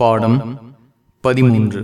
பாடம் பதிமூன்று.